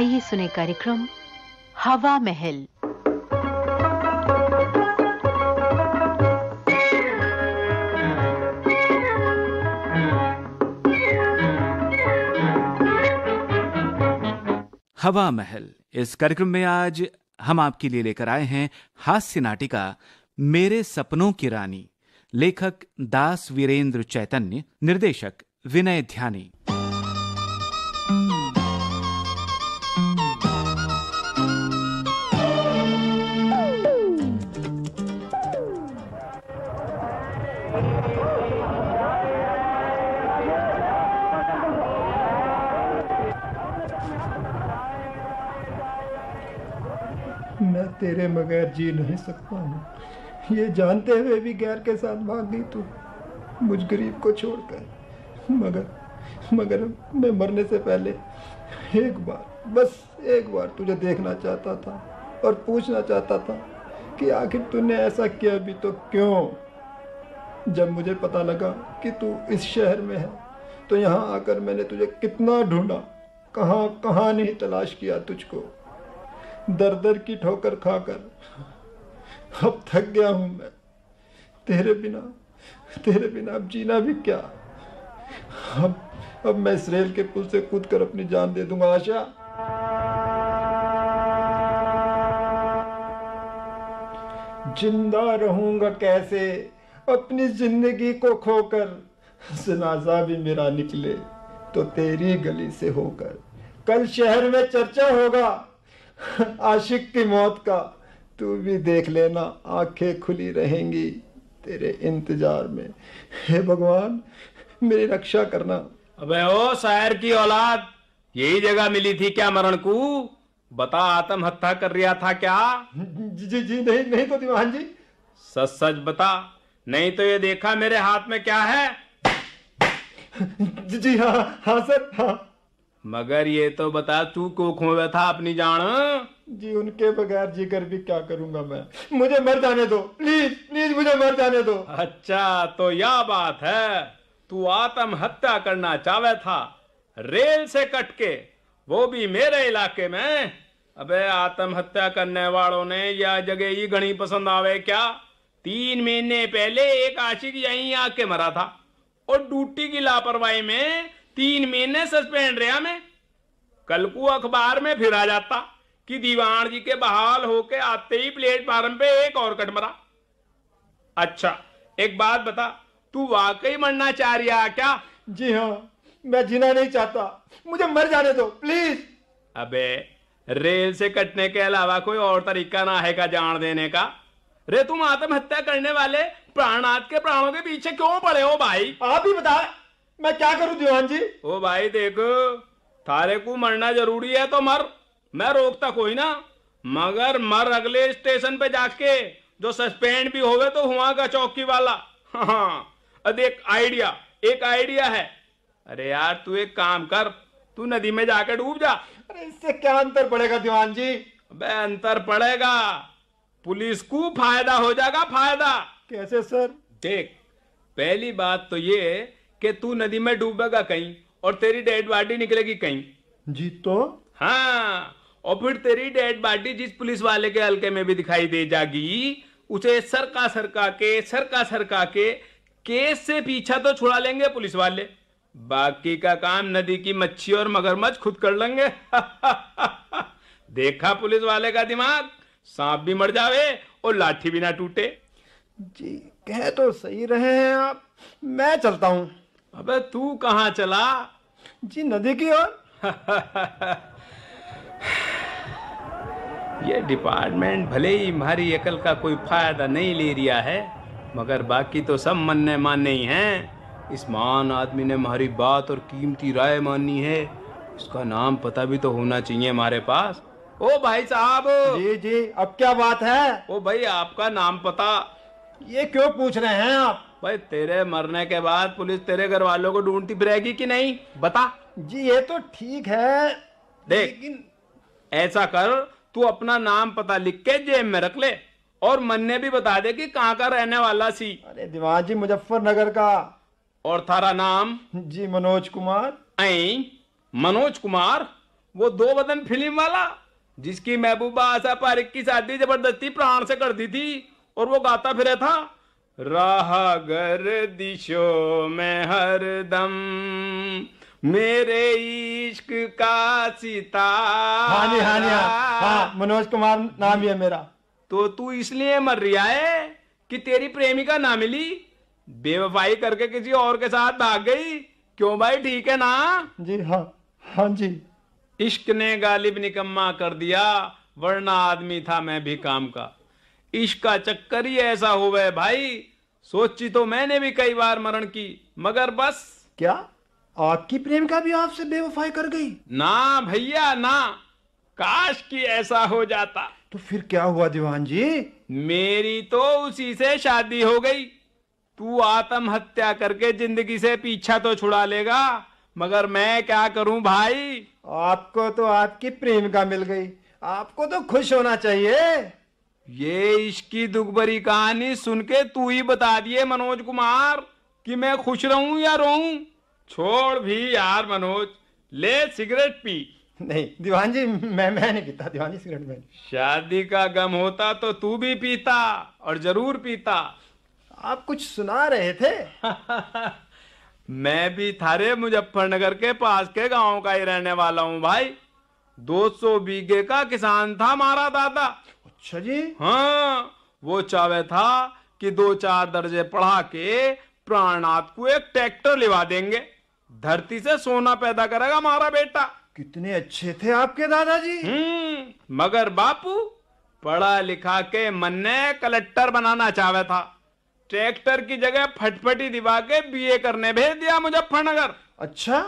आइए सुने कार्यक्रम हवा महल। हवा महल, इस कार्यक्रम में आज हम आपके लिए लेकर आए हैं हास्य नाटिका मेरे सपनों की रानी, लेखक दास वीरेंद्र चैतन्य, निर्देशक विनय ध्यानी। तेरे बगैर जी नहीं सकता हूँ ये जानते हुए भी गैर के साथ भाग गई तू। मुझ गरीब को छोड़कर। मगर मगर मैं मरने से पहले एक बार, बस एक बार तुझे देखना चाहता था और पूछना चाहता था कि आखिर तूने ऐसा किया भी तो क्यों? जब मुझे पता लगा कि तू इस शहर में है तो यहाँ आकर मैंने तुझे कितना ढूंढा। कहाँ कहाँ नहीं तलाश किया तुझको? दर दर की ठोकर खाकर। अब थक गया हूँ मैं। तेरे बिना तेरे बिना अब जीना भी क्या? अब अब मैं इस रेल के पुल से कूद कर अपनी जान दे दूँगा, आशा। ज़िंदा रहूँगा कैसे? अपनी ज़िंदगी को खोकर। जनाजा भी मेरा निकले तो तेरी गली से होकर। कल शहर में चर्चा होगा। आशिक की मौत का तू भी देख लेना आँखें खुली रहेंगी तेरे इंतज़ार में। हे भगवान मेरी रक्षा करना। अबे ओ शायर की औलाद यही जगह मिली थी क्या मरण को बता आत्महत्या कर रहा था क्या? जी जी जी नहीं नहीं तो दीवान जी। सच सच बता नहीं तो ये देखा मेरे हाथ में क्या है? जी, जी हाँ हाँ सर हाँ। मगर ये तो बता तू को खोवे था अपनी जान? जी उनके बगैर जीकर भी क्या करूँगा मैं? मुझे मर जाने दो प्लीज़ प्लीज़ मुझे मर जाने दो। अच्छा तो यह बात है तू आत्महत्या करना चाहे था रेल से कट के वो भी मेरे इलाके में? अबे आत्महत्या करने वालों ने यह जगह ही घनी पसंद आवे क्या? तीन महीने पहले एक आशिक यहीं आके मरा था और ड्यूटी की लापरवाही में तीन महीने सस्पेंड रहा मैं। कल को अखबार में फिर आ जाता कि दीवान जी के बहाल होके आते ही प्लेटफार्म पे एक और कट मरा। अच्छा एक बात बता तू वाकई मरना चाह रहा क्या? जी हाँ मैं जीना नहीं चाहता। मुझे मर जाने दो प्लीज़। अबे रेल से कटने के अलावा कोई और तरीका ना है का जान देने का? रे तुम आत्महत्या करने वाले प्राणनाथ के प्राणों के पीछे क्यों पड़े हो भाई? आप ही बता मैं क्या करूँ दीवान जी? ओ भाई देखो थारे को मरना ज़रूरी है तो मर। मैं रोकता कोई ना। मगर मर अगले स्टेशन पे जाके जो सस्पेंड भी होवे तो हुआ का चौकी वाला। हाँ देख आइडिया एक आइडिया है। अरे यार तू एक काम कर तू नदी में जाके डूब जा। अरे इससे क्या अंतर पड़ेगा दीवान जी? अबे अंतर पड़ेगा। पुलिस को फ़ायदा हो जाएगा फ़ायदा। कैसे सर? देख पहली बात तो ये कि तू नदी में डूबेगा कहीं और तेरी डेड बॉडी निकलेगी कहीं। जी तो? हाँ और फिर तेरी डेड बॉडी जिस पुलिस वाले के हल्के में भी दिखाई दे जाएगी उसे सरका सरका के सरका सरका के केस से पीछा तो छुड़ा लेंगे पुलिस वाले। बाकी का काम नदी की मच्छी और मगरमच्छ खुद कर लेंगे। देखा पुलिस वाले का दिमाग? सांप भी मर जावे और लाठी भी ना टूटे। जी कह तो सही रहे हैं आप। मैं चलता हूँ। अबे तू कहाँ चला? जी नदी की ओर। ये डिपार्टमेंट भले ही हमारी अकल का कोई फ़ायदा नहीं ले रिया है मगर बाकी तो सब मनने मानने ही हैं। इस महान आदमी ने हमारी बात और कीमती राय मानी है। उसका नाम पता भी तो होना चाहिए हमारे पास। ओ भाई साहब! जी जी अब क्या बात है? ओ भाई आपका नाम पता। ये क्यों पूछ रहे हैं आप? भाई तेरे मरने के बाद पुलिस तेरे घर वालों को ढूंढती फिरेगी कि नहीं? बता। जी ये तो ठीक है देख लेकिन ऐसा कर तू अपना नाम पता लिख के जेब में रख ले और मन ने भी बता दे कि कहाँ का रहने वाला सी। अरे दीवान जी मुजफ्फरनगर का। और थारा नाम? जी मनोज कुमार। आई मनोज कुमार? वो दो बदन फ़िल्म वाला जिसकी महबूबा आशा पारिक की शादी ज़बरदस्ती प्राण से कर दी थी। और वो गाता फिरे था राह दिशो में हरदम मेरे इश्क का सिता हाँ जी हाँ जी हाँ। हाँ मनोज कुमार नाम ही है मेरा। तो तू इसलिए मर रिया है कि तेरी प्रेमिका ना मिली? बेवफाई करके किसी और के साथ भाग गई? क्यों भाई ठीक है ना? जी हाँ। हाँ जी। इश्क ने गालिब निकम्मा कर दिया वरना आदमी था मैं भी काम का। इश्क का चक्कर ही ऐसा हो है भाई। सोची तो मैंने भी कई बार मरण की मगर बस। क्या? आपकी प्रेमिका भी आपसे बेवफाई कर गई? ना भैया ना। काश की ऐसा हो जाता। तो फिर क्या हुआ दीवान जी? मेरी तो उसी से शादी हो गई। तू आत्महत्या करके ज़िंदगी से पीछा तो छुड़ा लेगा मगर मैं क्या करूँ भाई? आपको तो आपकी प्रेमिका मिल गई। आपको तो खुश होना चाहिए। ये इसकी दुखभरी कहानी सुन के तू ही बता दिए मनोज कुमार कि मैं खुश रहूँ या रहूँ छोड़ भी यार मनोज ले सिगरेट पी। नहीं दीवान जी मैं मैं नहीं पीता दीवान जी सिगरेट में शादी का गम होता तो तू भी पीता और ज़रूर पीता। आप कुछ सुना रहे थे? मैं भी थारे मुजफ्फरनगर के पास के गाँव का ही रहने वाला हूँ भाई। 200 बीघे का किसान था हमारा दादा। अच्छा जी। हाँ वो चावे था कि दो चार दर्जे पढ़ा के प्राणनाथ को एक ट्रैक्टर लिवा देंगे। धरती से सोना पैदा करेगा हमारा बेटा। कितने अच्छे थे आपके दादाजी। हम्म मगर बापू पढ़ा लिखा के मन ने कलेक्टर बनाना चाहे था। ट्रैक्टर की जगह फटफटी दिवा के बीए करने भेज दिया मुजफ्फरनगर। अच्छा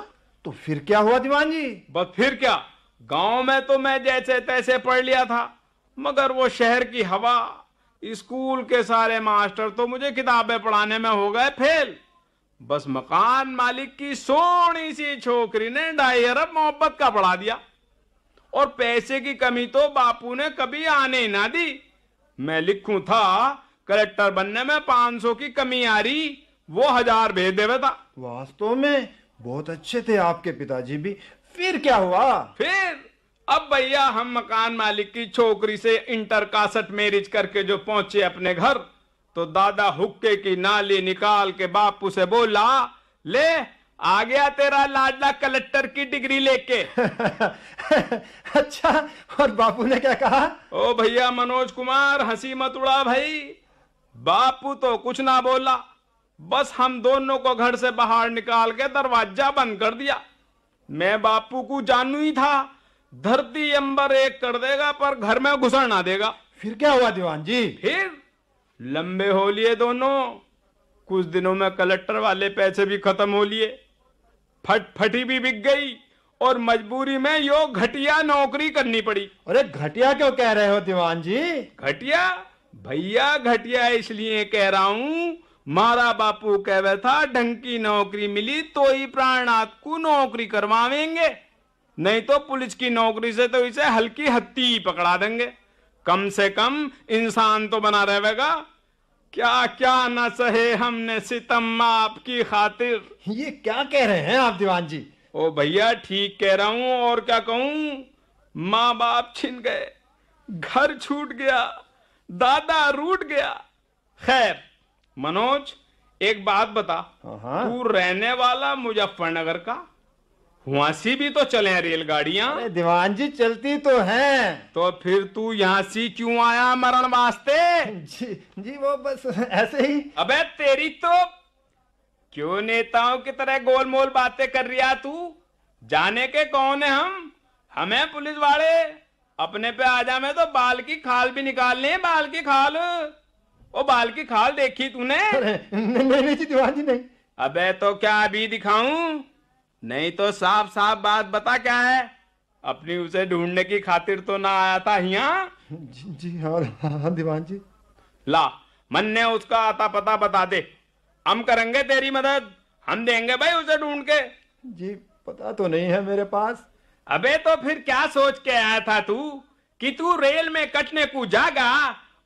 तो फिर क्या हुआ दीवान जी? बस फिर क्या गाँव में तो मैं जैसे तैसे पढ़ लिया था। मगर वो शहर की हवा स्कूल के सारे मास्टर तो मुझे किताबें पढ़ाने में हो गए फेल। बस मकान मालिक की सोनी सी छोकरी ने ढाई अरब मोहब्बत का पढ़ा दिया। और पैसे की कमी तो बापू ने कभी आने ही ना दी। मैं लिखूं था कलेक्टर बनने में 500 की कमी आ रही वो हज़ार भेज देवे था। वास्तव में बहुत अच्छे थे आपके पिताजी भी। फिर क्या हुआ? फिर अब भैया हम मकान मालिक की छोकरी से इंटर कासट मैरिज करके जो पहुँचे अपने घर तो दादा हुक्के की नाली निकाल के बापू से बोला ले आ गया तेरा लाडला कलेक्टर की डिग्री लेके। अच्छा और बापू ने क्या कहा? ओ भैया मनोज कुमार हँसी मत उड़ा भाई। बापू तो कुछ ना बोला बस हम दोनों को घर से बाहर निकाल के दरवाज़ा बंद कर दिया। मैं बापू को जानू ही था धरती अंबर एक कर देगा पर घर में घुसर ना देगा। फिर क्या हुआ दीवान जी? फिर लंबे हो लिए दोनों कुछ दिनों में कलेक्टर वाले पैसे भी खत्म हो लिए। फटफटी भी बिक गई और मजबूरी में यो घटिया नौकरी करनी पड़ी। अरे घटिया क्यों कह रहे हो दीवान जी? घटिया? भैया घटिया इसलिए कह रहा हूँ मारा बापू कहवे था ढंग की नौकरी मिली तो ही प्राणनाथ को नौकरी करवावेंगे। नहीं तो पुलिस की नौकरी से तो इसे हल्की हत्ती ही पकड़ा देंगे। कम से कम इंसान तो बना रहेगा। क्या क्या न सहे हमने सितम आपकी खातिर। ये क्या कह रहे हैं आप दीवान जी? ओ भैया ठीक कह रहा हूँ और क्या कहूँ? माँ बाप छिन गए घर छूट गया दादा रूट गया। खैर मनोज एक बात बता। हाँ। तू रहने वाला मुजफ्फरनगर का? वहाँ से भी तो चले रेलगाड़ियाँ। अरे दीवान जी चलती तो हैं। तो फिर तू यहाँ से क्यों आया मरण वास्ते? जी जी वो बस ऐसे ही। अबे तेरी तो क्यों नेताओं की तरह गोल मोल बातें कर रिया तू? जाने के कौन है हम? हमें पुलिस वाले अपने पे आ जा में तो बाल की खाल भी निकालने हैं बाल की खाल। ओ बाल की खाल देखी तूने? नहीं नहीं जी दीवान जी नहीं। अबे तो क्या अभी दिखाऊँ? नहीं तो साफ़ साफ़ बात बता क्या है? अपनी उसे ढूँढने की खातिर तो ना आया था यहाँ जी, जी हाँ हाँ दीवान जी। ला मन ने उसका आता पता बता दे। हम करेंगे तेरी मदद। हम देंगे भाई उसे ढूंढ के। जी पता तो नहीं है मेरे पास। अबे तो फिर क्या सोच के आया था तू? कि तू रेल में कटने को जागा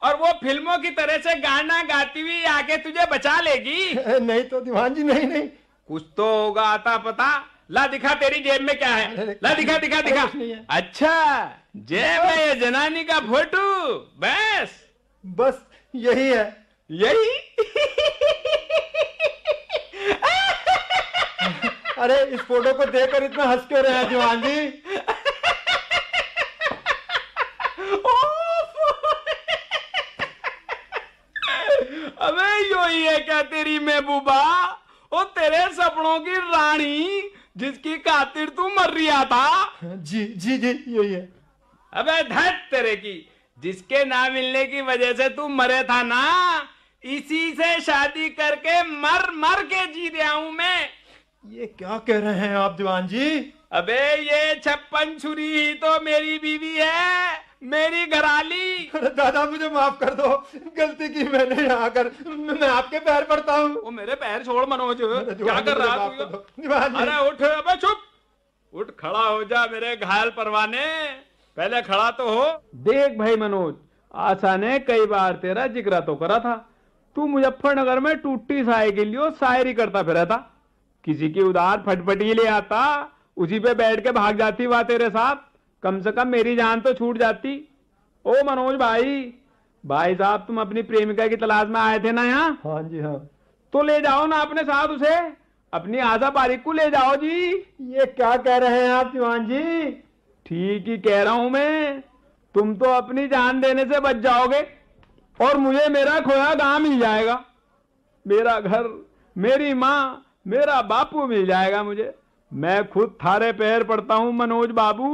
और वो फ़िल्मों की तरह से गाना गाती हुई आके तुझे बचा लेगी? नहीं तो दीवान जी नहीं नहीं। कुछ तो होगा आता पता। ला दिखा तेरी जेब में क्या है। ला दिखा दिखा दिखा। अच्छा जेब में ये जनानी का फ़ोटो। बस। बस यही है। यही? अरे इस फ़ोटो को देखकर इतना हंस क्यों रहे हैं दीवान जी? अबे यो ही है क्या तेरी महबूबा? ओ तेरे सपनों की रानी जिसकी खातिर तू मर रिया था। जी जी जी यही है अबे धत तेरे की जिसके ना मिलने की वजह से तू मरे था ना इसी से शादी करके मर मर के जी रहा हूँ मैं। ये क्या कह रहे हैं आप दीवान जी? अबे ये छप्पन छुरी ही तो मेरी बीवी है। मेरी घराली दादा मुझे माफ़ कर दो। गलती की मैंने यहाँ आकर मैं आपके पैर पड़ता हूँ। वो मेरे पैर छोड़ मनोज। क्या कर रहा है तू। अरे उठ अबे चुप। उठ खड़ा हो जा मेरे घायल परवाने। पहले खड़ा तो हो। देख भाई मनोज आशा ने कई बार तेरा ज़िक्र तो करा था। तू मुजफ्फरनगर में टूटी साय के लिए शायरी करता फिरा था। किसी की उधार फटफटी ले आता उसी पे बैठ के भाग जाती वह तेरे साथ कम से कम मेरी जान तो छूट जाती। ओ मनोज भाई भाई साहब तुम अपनी प्रेमिका की तलाश में आए थे ना यहाँ? हाँ जी हाँ। तो ले जाओ ना अपने साथ उसे। अपनी आजा बारिक को ले जाओ जी। ये क्या कह रहे हैं आप दीवान जी? ठीक ही कह रहा हूँ मैं। तुम तो अपनी जान देने से बच जाओगे और मुझे मेरा खोया गाँव मिल जाएगा। मेरा घर मेरी माँ मेरा बापू मिल जाएगा मुझे। मैं खुद थारे पैर पड़ता हूँ मनोज बाबू।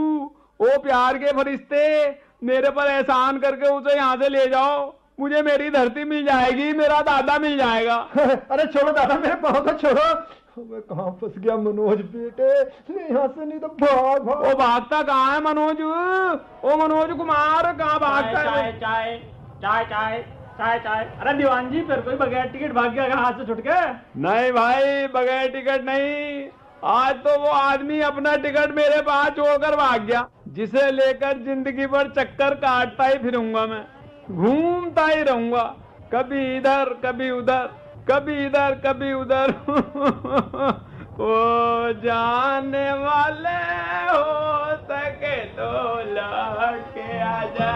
ओ प्यार के फरिश्ते मेरे पर एहसान करके उसे यहाँ से ले जाओ। मुझे मेरी धरती मिल जाएगी मेरा दादा मिल जाएगा। अरे छोड़ो दादा मेरे पाँव तो छोड़ो। मैं कहाँ फंस गया मनोज बेटे? नहीं यहाँ से नहीं तो भाग भाग। ओ भागता कहाँ है मनोज? ओ मनोज कुमार कहाँ भागता चाय है? चाय चाय चाय चाय चाय अरे दीवान जी फिर कोई बगैर टिकट भाग गया हाथ से छुटके। नहीं भाई बगैर टिकट नहीं। आज तो वो आदमी अपना टिकट मेरे पास छोड़कर भाग गया जिसे लेकर ज़िंदगी भर चक्कर काटता ही फिरूँगा मैं। घूमता ही रहूँगा कभी इधर कभी उधर कभी इधर कभी उधर। ओ जाने वाले हो सके तो लौट के आजा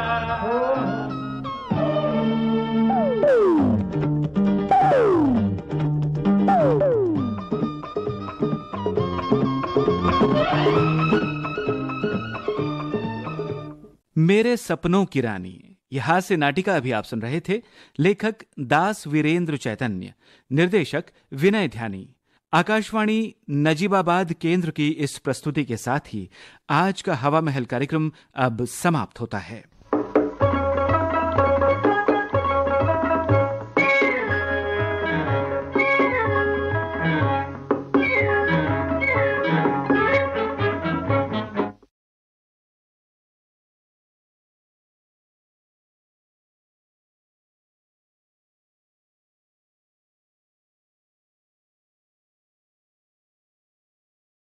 मेरे सपनों की रानी। यहाँ से नाटिका अभी आप सुन रहे थे। लेखक दास वीरेंद्र चैतन्य। निर्देशक विनय ध्यानी। आकाशवाणी नजीबाबाद केंद्र की इस प्रस्तुति के साथ ही आज का हवा महल कार्यक्रम अब समाप्त होता है।